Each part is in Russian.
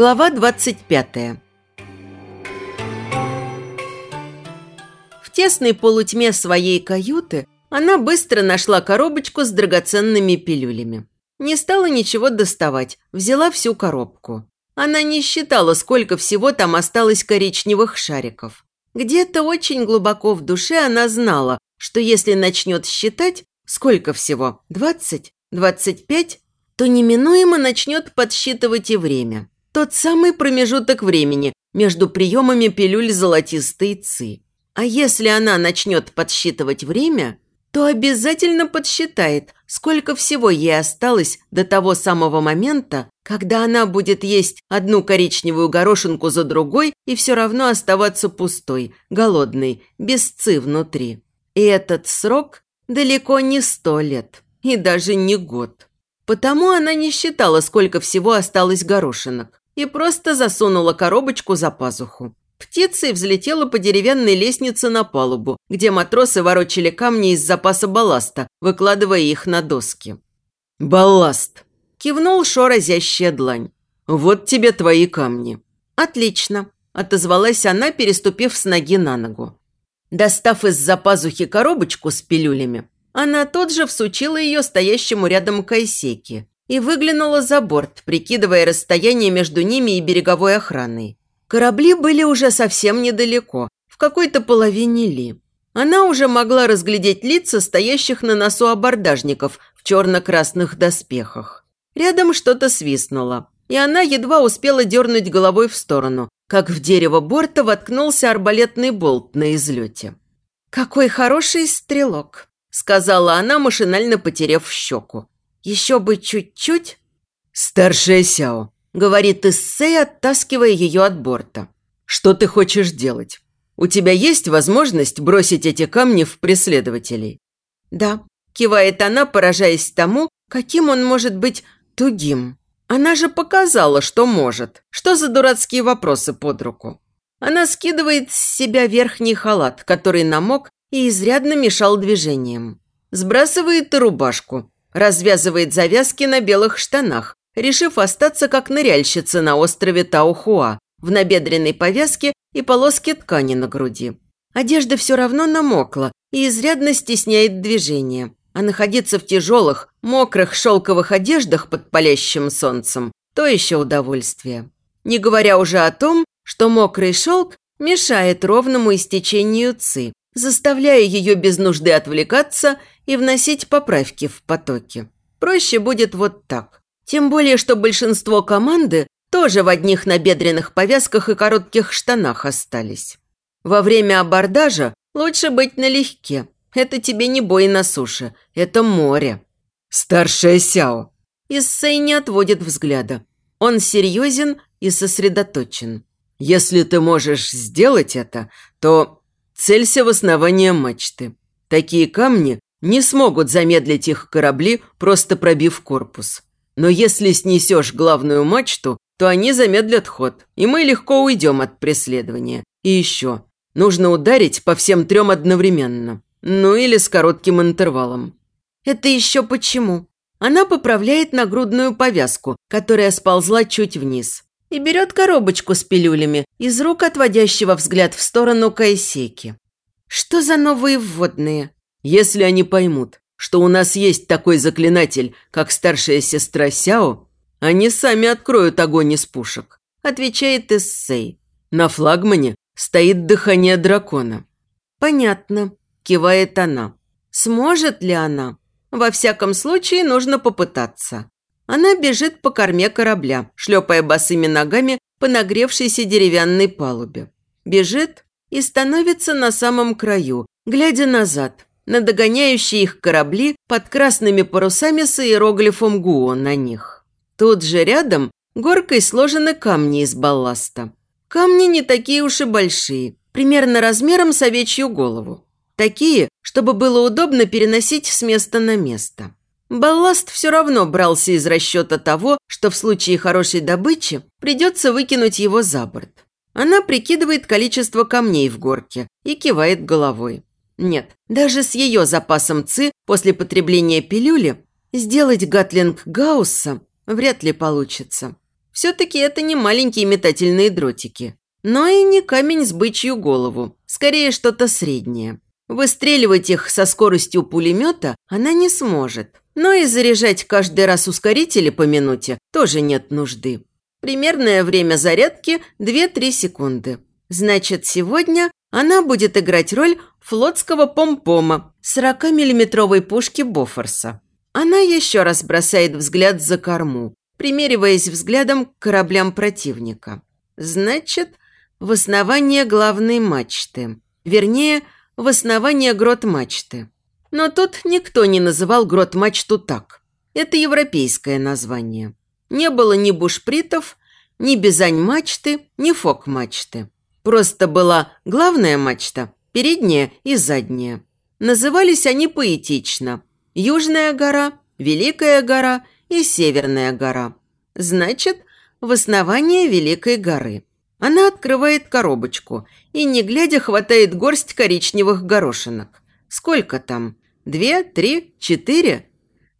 Глава 25 В тесной полутьме своей каюты она быстро нашла коробочку с драгоценными пилюлями. Не стала ничего доставать, взяла всю коробку. Она не считала, сколько всего там осталось коричневых шариков. Где-то очень глубоко в душе она знала, что если начнет считать, сколько всего, 20, 25, то неминуемо начнет подсчитывать и время. Тот самый промежуток времени между приемами пилюль золотистой ци. А если она начнет подсчитывать время, то обязательно подсчитает, сколько всего ей осталось до того самого момента, когда она будет есть одну коричневую горошинку за другой и все равно оставаться пустой, голодной, без ци внутри. И этот срок далеко не сто лет и даже не год. Потому она не считала, сколько всего осталось горошинок, и просто засунула коробочку за пазуху. Птицей взлетела по деревянной лестнице на палубу, где матросы ворочали камни из запаса балласта, выкладывая их на доски. «Балласт!» – кивнул Шо разящая длань. «Вот тебе твои камни». «Отлично», – отозвалась она, переступив с ноги на ногу. Достав из-за пазухи коробочку с пилюлями, она тут же всучила ее стоящему рядом Кайсеки и выглянула за борт, прикидывая расстояние между ними и береговой охраной. Корабли были уже совсем недалеко, в какой-то половине ли. Она уже могла разглядеть лица стоящих на носу абордажников в черно-красных доспехах. Рядом что-то свистнуло, и она едва успела дернуть головой в сторону, как в дерево борта воткнулся арбалетный болт на излете. «Какой хороший стрелок!» – сказала она, машинально потеряв щеку. «Еще бы чуть-чуть...» «Старшая Сяо», – говорит Иссей, оттаскивая ее от борта. «Что ты хочешь делать? У тебя есть возможность бросить эти камни в преследователей?» «Да», – кивает она, поражаясь тому, каким он может быть тугим. Она же показала, что может. Что за дурацкие вопросы под руку? Она скидывает с себя верхний халат, который намок и изрядно мешал движениям. Сбрасывает рубашку, развязывает завязки на белых штанах, решив остаться как ныряльщица на острове Таухуа в набедренной повязке и полоске ткани на груди. Одежда все равно намокла и изрядно стесняет движение, а находиться в тяжелых, мокрых шелковых одеждах под палящим солнцем – то еще удовольствие. Не говоря уже о том, что мокрый шелк мешает ровному истечению ци, заставляя ее без нужды отвлекаться и вносить поправки в потоки. Проще будет вот так. Тем более, что большинство команды тоже в одних набедренных повязках и коротких штанах остались. Во время абордажа лучше быть налегке. Это тебе не бой на суше, это море. Старшая Сяо. Иссей не отводит взгляда. Он серьезен и сосредоточен. Если ты можешь сделать это, то целься в основание мачты. Такие камни не смогут замедлить их корабли, просто пробив корпус. Но если снесешь главную мачту, то они замедлят ход, и мы легко уйдем от преследования. И еще, нужно ударить по всем трем одновременно. Ну или с коротким интервалом. Это еще почему? Она поправляет нагрудную повязку, которая сползла чуть вниз, и берет коробочку с пилюлями из рук отводящего взгляд в сторону Кайсеки. Что за новые вводные? Если они поймут, что у нас есть такой заклинатель, как старшая сестра Сяо, они сами откроют огонь из пушек», – отвечает Эссей. «На флагмане стоит дыхание дракона». «Понятно», – кивает она. «Сможет ли она? Во всяком случае, нужно попытаться». Она бежит по корме корабля, шлепая босыми ногами по нагревшейся деревянной палубе. Бежит и становится на самом краю, глядя назад, на догоняющие их корабли под красными парусами с иероглифом Гуо на них. Тут же рядом горкой сложены камни из балласта. Камни не такие уж и большие, примерно размером с овечью голову. Такие, чтобы было удобно переносить с места на место. Балласт все равно брался из расчета того, что в случае хорошей добычи придется выкинуть его за борт. Она прикидывает количество камней в горке и кивает головой. Нет, даже с ее запасом ЦИ после потребления пилюли сделать гатлинг Гаусса вряд ли получится. Все-таки это не маленькие метательные дротики. Но и не камень с бычью голову. Скорее, что-то среднее. Выстреливать их со скоростью пулемета она не сможет. Но и заряжать каждый раз ускорители по минуте тоже нет нужды. Примерное время зарядки – 2-3 секунды. Значит, сегодня она будет играть роль флотского помпома 40-миллиметровой пушки Бофорса. Она еще раз бросает взгляд за корму, примериваясь взглядом к кораблям противника. Значит, в основание главной мачты. Вернее, в основание грот мачты. Но тут никто не называл грот мачту так. Это европейское название. Не было ни бушпритов, ни бизань-мачты, ни фок-мачты. Просто была главная мачта, передняя и задняя. Назывались они поэтично. Южная гора, Великая гора и Северная гора. Значит, в основании Великой горы. Она открывает коробочку и, не глядя, хватает горсть коричневых горошинок. Сколько там? Две, три, четыре?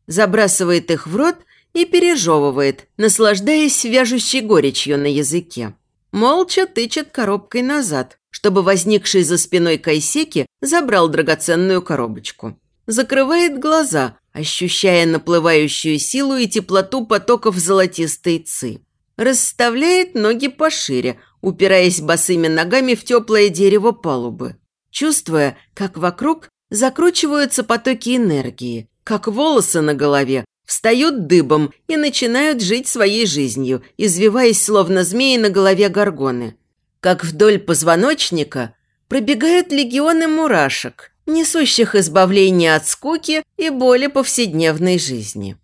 Забрасывает их в рот и пережевывает, наслаждаясь вяжущей горечью на языке. Молча тычет коробкой назад, чтобы возникший за спиной Кайсеки забрал драгоценную коробочку. Закрывает глаза, ощущая наплывающую силу и теплоту потоков золотистой ци. Расставляет ноги пошире, упираясь босыми ногами в теплое дерево палубы, чувствуя, как вокруг закручиваются потоки энергии, как волосы на голове встают дыбом и начинают жить своей жизнью, извиваясь словно змеи на голове горгоны. Как вдоль позвоночника пробегают легионы мурашек, несущих избавление от скуки и боли повседневной жизни.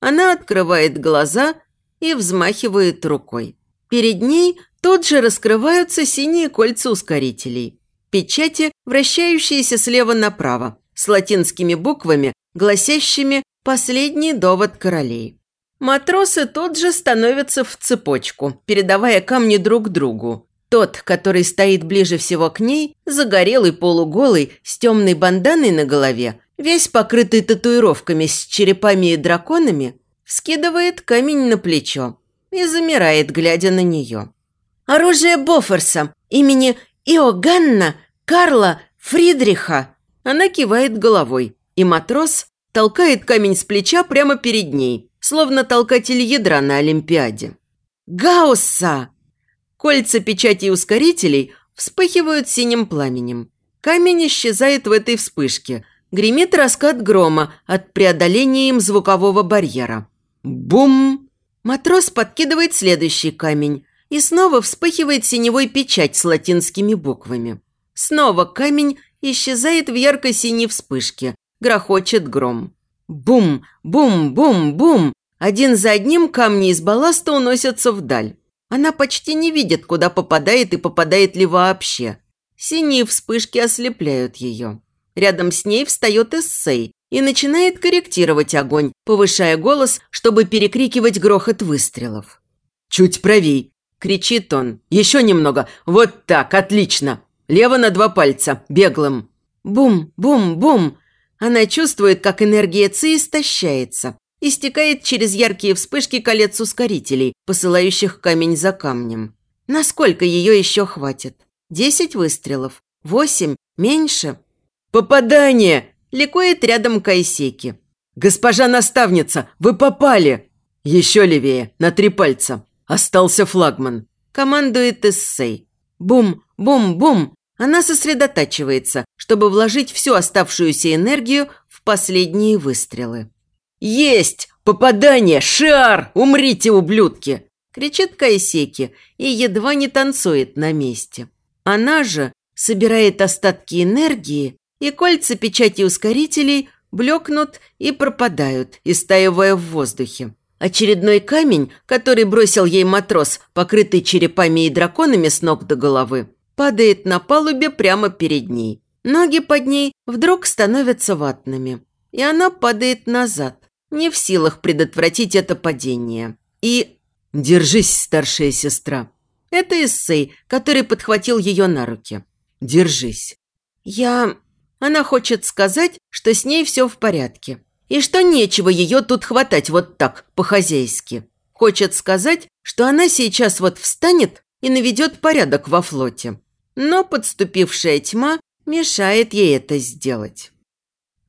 Она открывает глаза и взмахивает рукой. Перед ней тут же раскрываются синие кольца ускорителей. Печати, вращающиеся слева направо, с латинскими буквами, гласящими Последний довод королей. Матросы тут же становятся в цепочку, передавая камни друг другу. Тот, который стоит ближе всего к ней, загорелый полуголый, с темной банданой на голове, весь покрытый татуировками с черепами и драконами, вскидывает камень на плечо и замирает, глядя на нее. «Оружие Бофорса имени Иоганна Карла Фридриха!» Она кивает головой, и матрос толкает камень с плеча прямо перед ней, словно толкатель ядра на Олимпиаде. «Гаусса!» Кольца печати ускорителей вспыхивают синим пламенем. Камень исчезает в этой вспышке. Гремит раскат грома от преодоления им звукового барьера. Бум! Матрос подкидывает следующий камень. И снова вспыхивает синевой печать с латинскими буквами. Снова камень исчезает в ярко-синей вспышке, грохочет гром. Бум, бум, бум, бум. Один за одним камни из балласта уносятся вдаль. Она почти не видит, куда попадает и попадает ли вообще. Синие вспышки ослепляют ее. Рядом с ней встает Эссей и начинает корректировать огонь, повышая голос, чтобы перекрикивать грохот выстрелов. «Чуть правей!» – кричит он. «Еще немного! Вот так! Отлично! Лево на два пальца! Беглым!» Бум, бум, бум! Она чувствует, как энергия ЦИ истощается и стекает через яркие вспышки колец ускорителей, посылающих камень за камнем. Насколько ее еще хватит? Десять выстрелов? Восемь? Меньше? «Попадание!» – ликует рядом Кайсеки. «Госпожа наставница, вы попали!» «Еще левее, на три пальца. Остался флагман», – командует Эссей. Бум, бум, бум. Она сосредотачивается, чтобы вложить всю оставшуюся энергию в последние выстрелы. «Есть! Попадание! Шар! Умрите, ублюдки!» кричит Кайсеки и едва не танцует на месте. Она же собирает остатки энергии, и кольца печати ускорителей блекнут и пропадают, истаивая в воздухе. Очередной камень, который бросил ей матрос, покрытый черепами и драконами с ног до головы, падает на палубе прямо перед ней. Ноги под ней вдруг становятся ватными, и она падает назад, не в силах предотвратить это падение. И «Держись, старшая сестра!» Это эссей, который подхватил ее на руки. «Держись!» «Я...» Она хочет сказать, что с ней все в порядке. И что нечего ее тут хватать вот так, по-хозяйски. Хочет сказать, что она сейчас вот встанет и наведет порядок во флоте. Но подступившая тьма мешает ей это сделать.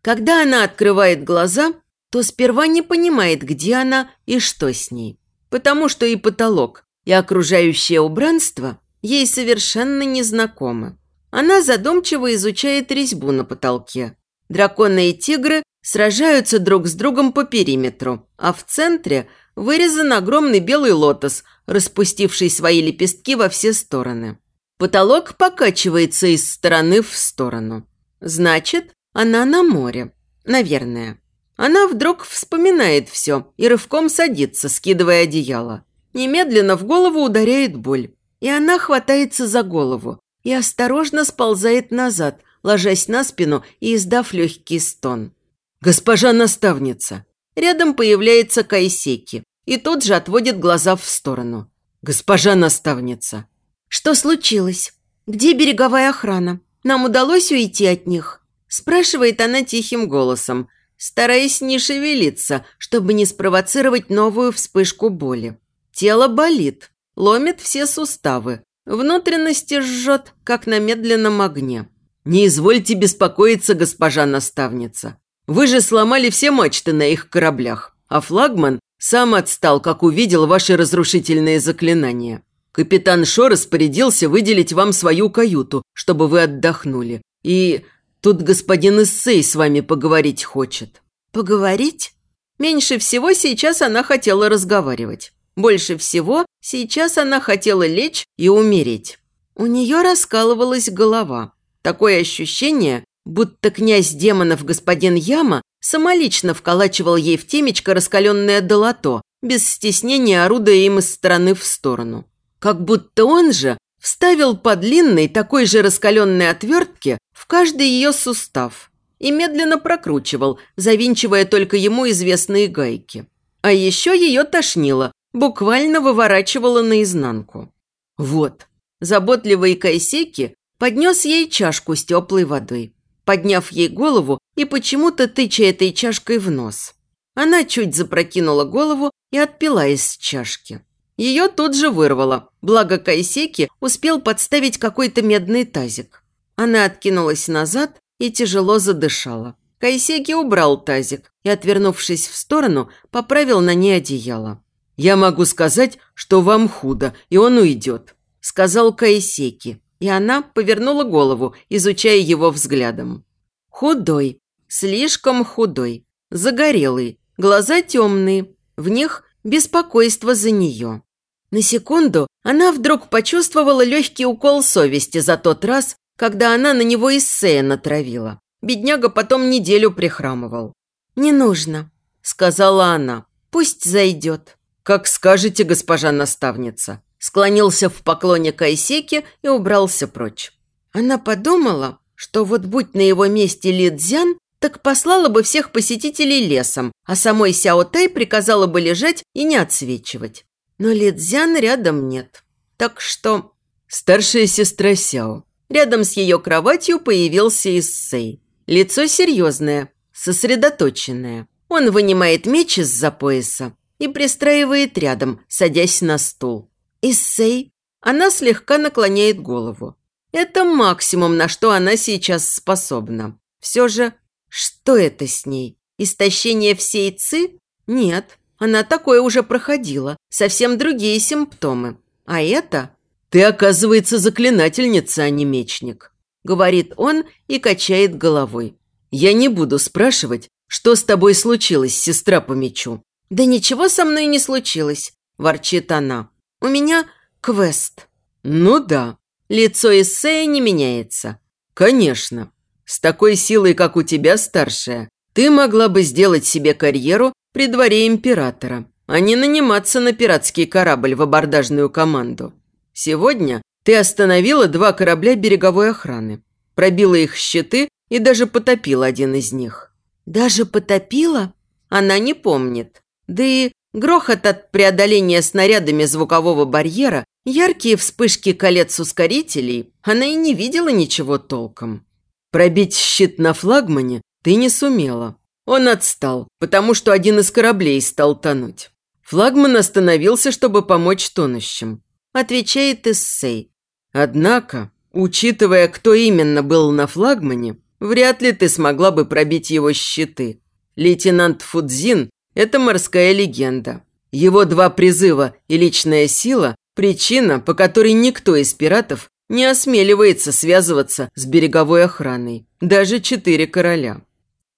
Когда она открывает глаза, то сперва не понимает, где она и что с ней. Потому что и потолок, и окружающее убранство ей совершенно незнакомы. Она задумчиво изучает резьбу на потолке. Драконы и тигры сражаются друг с другом по периметру, а в центре вырезан огромный белый лотос, распустивший свои лепестки во все стороны. Потолок покачивается из стороны в сторону. Значит, она на море. Наверное. Она вдруг вспоминает все и рывком садится, скидывая одеяло. Немедленно в голову ударяет боль. И она хватается за голову и осторожно сползает назад, ложась на спину и издав легкий стон. «Госпожа наставница!» Рядом появляется Кайсеки и тут же отводит глаза в сторону. «Госпожа наставница!» «Что случилось? Где береговая охрана? Нам удалось уйти от них?» Спрашивает она тихим голосом, стараясь не шевелиться, чтобы не спровоцировать новую вспышку боли. Тело болит, ломит все суставы, внутренности жжет, как на медленном огне. «Не извольте беспокоиться, госпожа наставница. Вы же сломали все мачты на их кораблях, а флагман сам отстал, как увидел ваши разрушительные заклинания. Капитан Шо распорядился выделить вам свою каюту, чтобы вы отдохнули. И тут господин Иссей с вами поговорить хочет». «Поговорить?» Меньше всего сейчас она хотела разговаривать. Больше всего сейчас она хотела лечь и умереть. У нее раскалывалась голова. Такое ощущение, будто князь демонов господин Яма самолично вколачивал ей в темечко раскаленное долото, без стеснения орудуя им из стороны в сторону. Как будто он же вставил по длинной такой же раскаленной отвертке в каждый ее сустав и медленно прокручивал, завинчивая только ему известные гайки. А еще ее тошнило, буквально выворачивало наизнанку. Вот, заботливый Кайсеки поднес ей чашку с теплой водой, подняв ей голову и почему-то тыча этой чашкой в нос. Она чуть запрокинула голову и отпила из чашки. Ее тут же вырвало, благо Кайсеки успел подставить какой-то медный тазик. Она откинулась назад и тяжело задышала. Кайсеки убрал тазик и, отвернувшись в сторону, поправил на ней одеяло. «Я могу сказать, что вам худо, и он уйдет», – сказал Кайсеки. И она повернула голову, изучая его взглядом. Худой, слишком худой, загорелый, глаза темные, в них беспокойство за нее. На секунду она вдруг почувствовала легкий укол совести за тот раз, когда она на него эссея натравила. Бедняга потом неделю прихрамывал. «Не нужно», – сказала она. «Пусть зайдет». «Как скажете, госпожа наставница», – склонился в поклоне Кайсеки и убрался прочь. Она подумала, что вот будь на его месте Ли Цзян, так послала бы всех посетителей лесом, а самой Сяо Тай приказала бы лежать и не отсвечивать. Но Лидзян рядом нет. Так что... Старшая сестра Сяо. Рядом с ее кроватью появился Иссей. Лицо серьезное, сосредоточенное. Он вынимает меч из-за пояса и пристраивает рядом, садясь на стул. Иссей. Она слегка наклоняет голову. Это максимум, на что она сейчас способна. Все же, что это с ней? Истощение всей ци? Нет. Она такое уже проходила, совсем другие симптомы. А это... «Ты, оказывается, заклинательница, а не мечник», – говорит он и качает головой. «Я не буду спрашивать, что с тобой случилось, сестра по мечу». «Да ничего со мной не случилось», – ворчит она. «У меня квест». «Ну да». Лицо Иссея не меняется. «Конечно. С такой силой, как у тебя, старшая, ты могла бы сделать себе карьеру при дворе императора, а не наниматься на пиратский корабль в абордажную команду. Сегодня ты остановила два корабля береговой охраны, пробила их щиты и даже потопила один из них. Даже потопила? Она не помнит. Да и грохот от преодоления снарядами звукового барьера, яркие вспышки колец ускорителей, она и не видела ничего толком. Пробить щит на флагмане ты не сумела. Он отстал, потому что один из кораблей стал тонуть. Флагман остановился, чтобы помочь тонущим. Отвечает Иссей. Однако, учитывая, кто именно был на флагмане, вряд ли ты смогла бы пробить его щиты. Лейтенант Фудзин – это морская легенда. Его два призыва и личная сила – причина, по которой никто из пиратов не осмеливается связываться с береговой охраной, даже четыре короля.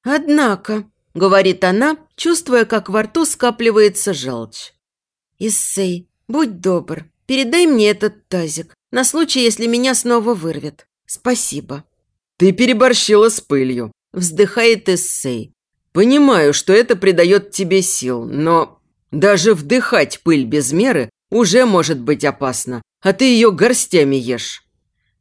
«Однако», – говорит она, чувствуя, как во рту скапливается желчь. «Иссей, будь добр, передай мне этот тазик, на случай, если меня снова вырвет. Спасибо». «Ты переборщила с пылью», – вздыхает Иссей. «Понимаю, что это придает тебе сил, но даже вдыхать пыль без меры уже может быть опасно, а ты ее горстями ешь».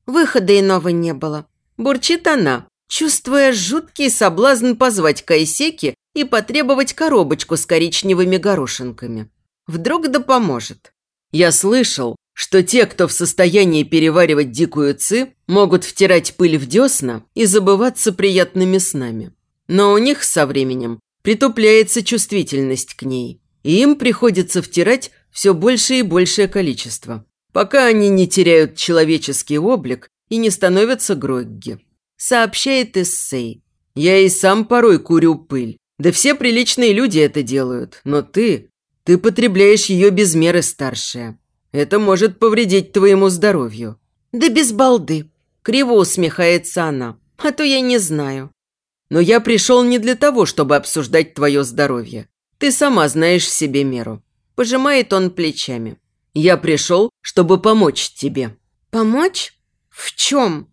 Выхода иного не было. Бурчит она, чувствуя жуткий соблазн позвать Кайсеки и потребовать коробочку с коричневыми горошинками. Вдруг да поможет. Я слышал, что те, кто в состоянии переваривать дикую ци, могут втирать пыль в десна и забываться приятными снами. Но у них со временем притупляется чувствительность к ней, и им приходится втирать все большее и большее количество, пока они не теряют человеческий облик и не становятся Грогги сообщает Эссей. «Я и сам порой курю пыль. Да все приличные люди это делают. Но ты... Ты потребляешь ее без меры, старшая. Это может повредить твоему здоровью». «Да без балды!» – криво усмехается она. «А то я не знаю». «Но я пришел не для того, чтобы обсуждать твое здоровье. Ты сама знаешь себе меру». Пожимает он плечами. «Я пришел, чтобы помочь тебе». «Помочь? В чем?»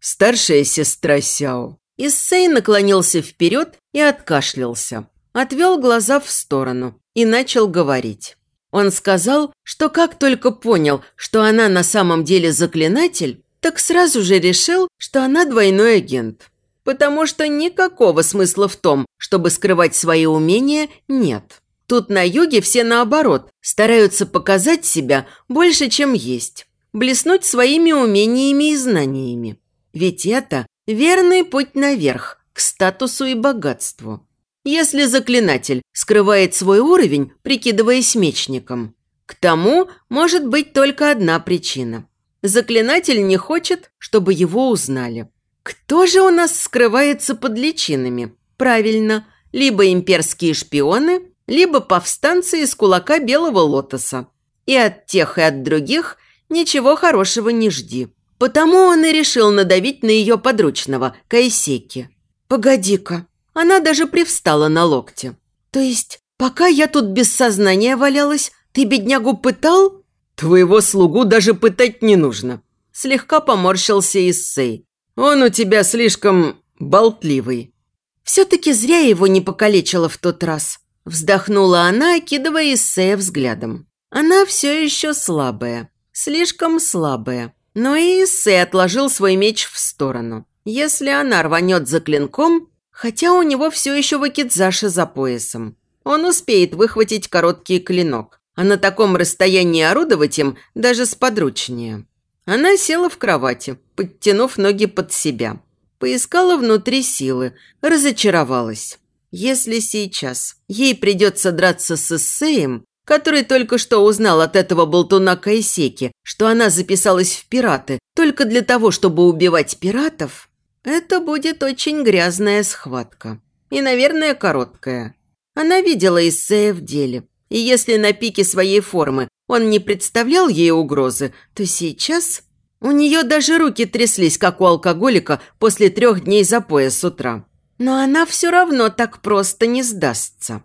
старшая сестра Сяо. Иссей наклонился вперед и откашлялся. Отвел глаза в сторону и начал говорить. Он сказал, что как только понял, что она на самом деле заклинатель, так сразу же решил, что она двойной агент. Потому что никакого смысла в том, чтобы скрывать свои умения, нет. Тут на юге все наоборот, стараются показать себя больше, чем есть. Блеснуть своими умениями и знаниями. Ведь это верный путь наверх, к статусу и богатству. Если заклинатель скрывает свой уровень, прикидываясь мечником, к тому может быть только одна причина. Заклинатель не хочет, чтобы его узнали. Кто же у нас скрывается под личинами? Правильно, либо имперские шпионы, либо повстанцы из кулака Белого Лотоса. И от тех, и от других ничего хорошего не жди. Потому он и решил надавить на ее подручного, Кайсеки. «Погоди-ка». Она даже привстала на локте. «То есть, пока я тут без сознания валялась, ты беднягу пытал?» «Твоего слугу даже пытать не нужно», – слегка поморщился Иссей. «Он у тебя слишком болтливый». «Все-таки зря его не покалечила в тот раз», – вздохнула она, окидывая Иссея взглядом. «Она все еще слабая, слишком слабая. Но Иисей отложил свой меч в сторону. Если она рванет за клинком, хотя у него все еще вакидзаши за поясом, он успеет выхватить короткий клинок, а на таком расстоянии орудовать им даже сподручнее. Она села в кровати, подтянув ноги под себя. Поискала внутри силы, разочаровалась. Если сейчас ей придется драться с Иссеем, который только что узнал от этого болтуна Кайсеки, что она записалась в пираты только для того, чтобы убивать пиратов, это будет очень грязная схватка. И, наверное, короткая. Она видела Иссея в деле. И если на пике своей формы он не представлял ей угрозы, то сейчас у нее даже руки тряслись, как у алкоголика после трех дней запоя с утра. Но она все равно так просто не сдастся.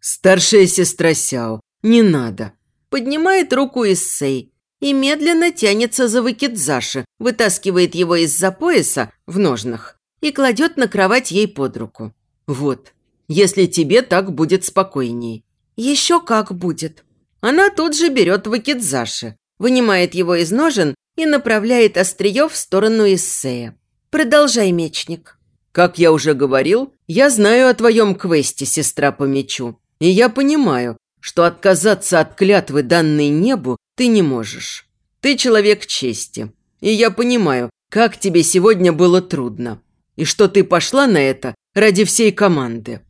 «Старшая сестра Сяо, «Не надо!» Поднимает руку Иссей и медленно тянется за выкидзаши, вытаскивает его из-за пояса в ножнах и кладет на кровать ей под руку. «Вот, если тебе так будет спокойней». «Еще как будет». Она тут же берет выкидзаши, вынимает его из ножен и направляет острие в сторону Иссея. «Продолжай, мечник». «Как я уже говорил, я знаю о твоем квесте, сестра по мечу. И я понимаю, что отказаться от клятвы, данной небу, ты не можешь. Ты человек чести. И я понимаю, как тебе сегодня было трудно. И что ты пошла на это ради всей команды.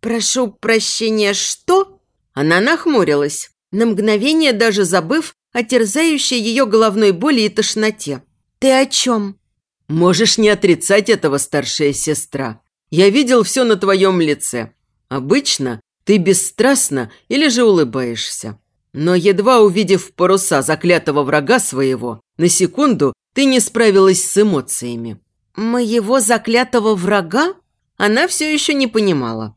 «Прошу прощения, что?» Она нахмурилась, на мгновение даже забыв о терзающей ее головной боли и тошноте. «Ты о чем?» «Можешь не отрицать этого, старшая сестра. Я видел все на твоем лице. Обычно ты бесстрастна или же улыбаешься. Но едва увидев паруса заклятого врага своего, на секунду ты не справилась с эмоциями. «Моего заклятого врага?» Она все еще не понимала.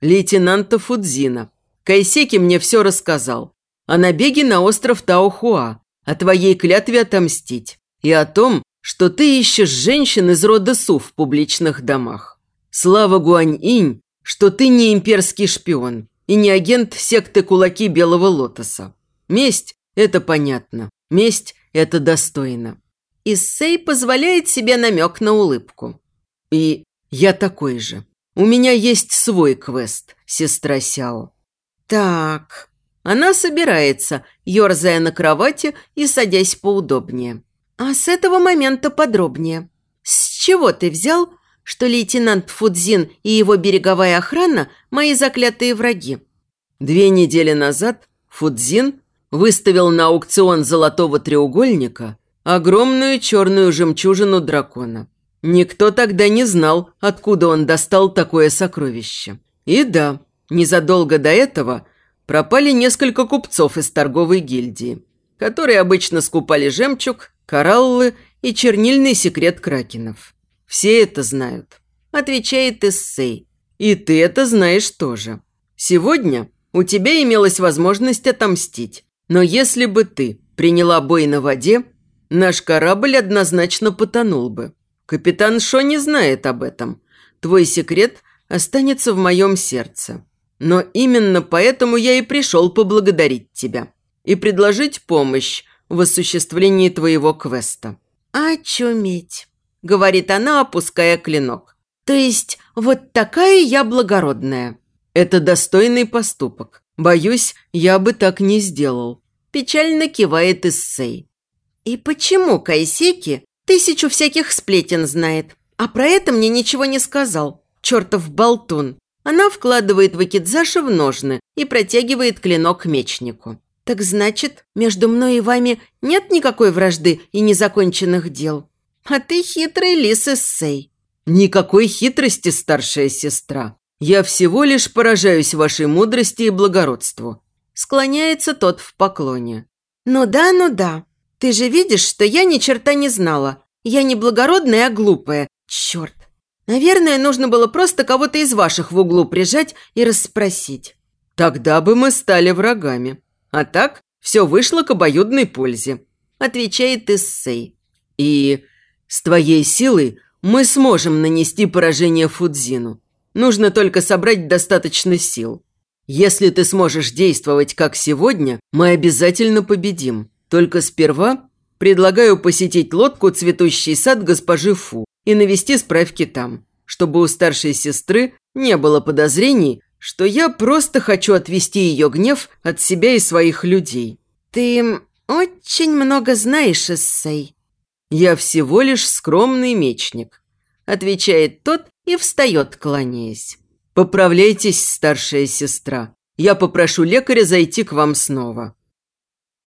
«Лейтенанта Фудзина. Кайсеки мне все рассказал. О набеге на остров Таохуа, о твоей клятве отомстить и о том, что ты ищешь женщин из рода Су в публичных домах. Слава Гуань-инь, что ты не имперский шпион и не агент секты Кулаки Белого Лотоса. Месть – это понятно. Месть – это достойно. Иссей позволяет себе намек на улыбку. И я такой же. У меня есть свой квест, сестра Сяо. Так, она собирается, ерзая на кровати и садясь поудобнее. А с этого момента подробнее. С чего ты взял, что лейтенант Фудзин и его береговая охрана – мои заклятые враги. Две недели назад Фудзин выставил на аукцион золотого треугольника огромную черную жемчужину дракона. Никто тогда не знал, откуда он достал такое сокровище. И да, незадолго до этого пропали несколько купцов из торговой гильдии, которые обычно скупали жемчуг, кораллы и чернильный секрет кракенов. Все это знают», – отвечает Эссей. «И ты это знаешь тоже. Сегодня у тебя имелась возможность отомстить, но если бы ты приняла бой на воде, наш корабль однозначно потонул бы. Капитан Шо не знает об этом. Твой секрет останется в моем сердце. Но именно поэтому я и пришел поблагодарить тебя и предложить помощь в осуществлении твоего квеста». «Очуметь!» говорит она, опуская клинок. То есть вот такая я благородная. Это достойный поступок. Боюсь, я бы так не сделал. Печально кивает Иссей. И почему Кайсеки тысячу всяких сплетен знает, а про это мне ничего не сказал? Чертов болтун. Она вкладывает вакидзаши в ножны и протягивает клинок мечнику. Так значит, между мной и вами нет никакой вражды и незаконченных дел? А ты хитрый лис Эссей. Никакой хитрости, старшая сестра. Я всего лишь поражаюсь вашей мудрости и благородству. Склоняется тот в поклоне. Ну да, ну да. Ты же видишь, что я ни черта не знала. Я не благородная, а глупая. Черт. Наверное, нужно было просто кого-то из ваших в углу прижать и расспросить. Тогда бы мы стали врагами. А так все вышло к обоюдной пользе. Отвечает Иссей. И с твоей силой мы сможем нанести поражение Фудзину. Нужно только собрать достаточно сил. Если ты сможешь действовать как сегодня, мы обязательно победим. Только сперва предлагаю посетить лодку «Цветущий сад» госпожи Фу и навести справки там, чтобы у старшей сестры не было подозрений, что я просто хочу отвести ее гнев от себя и своих людей. Ты очень много знаешь, Эссей. «Я всего лишь скромный мечник», – отвечает тот и встает, кланяясь. «Поправляйтесь, старшая сестра. Я попрошу лекаря зайти к вам снова».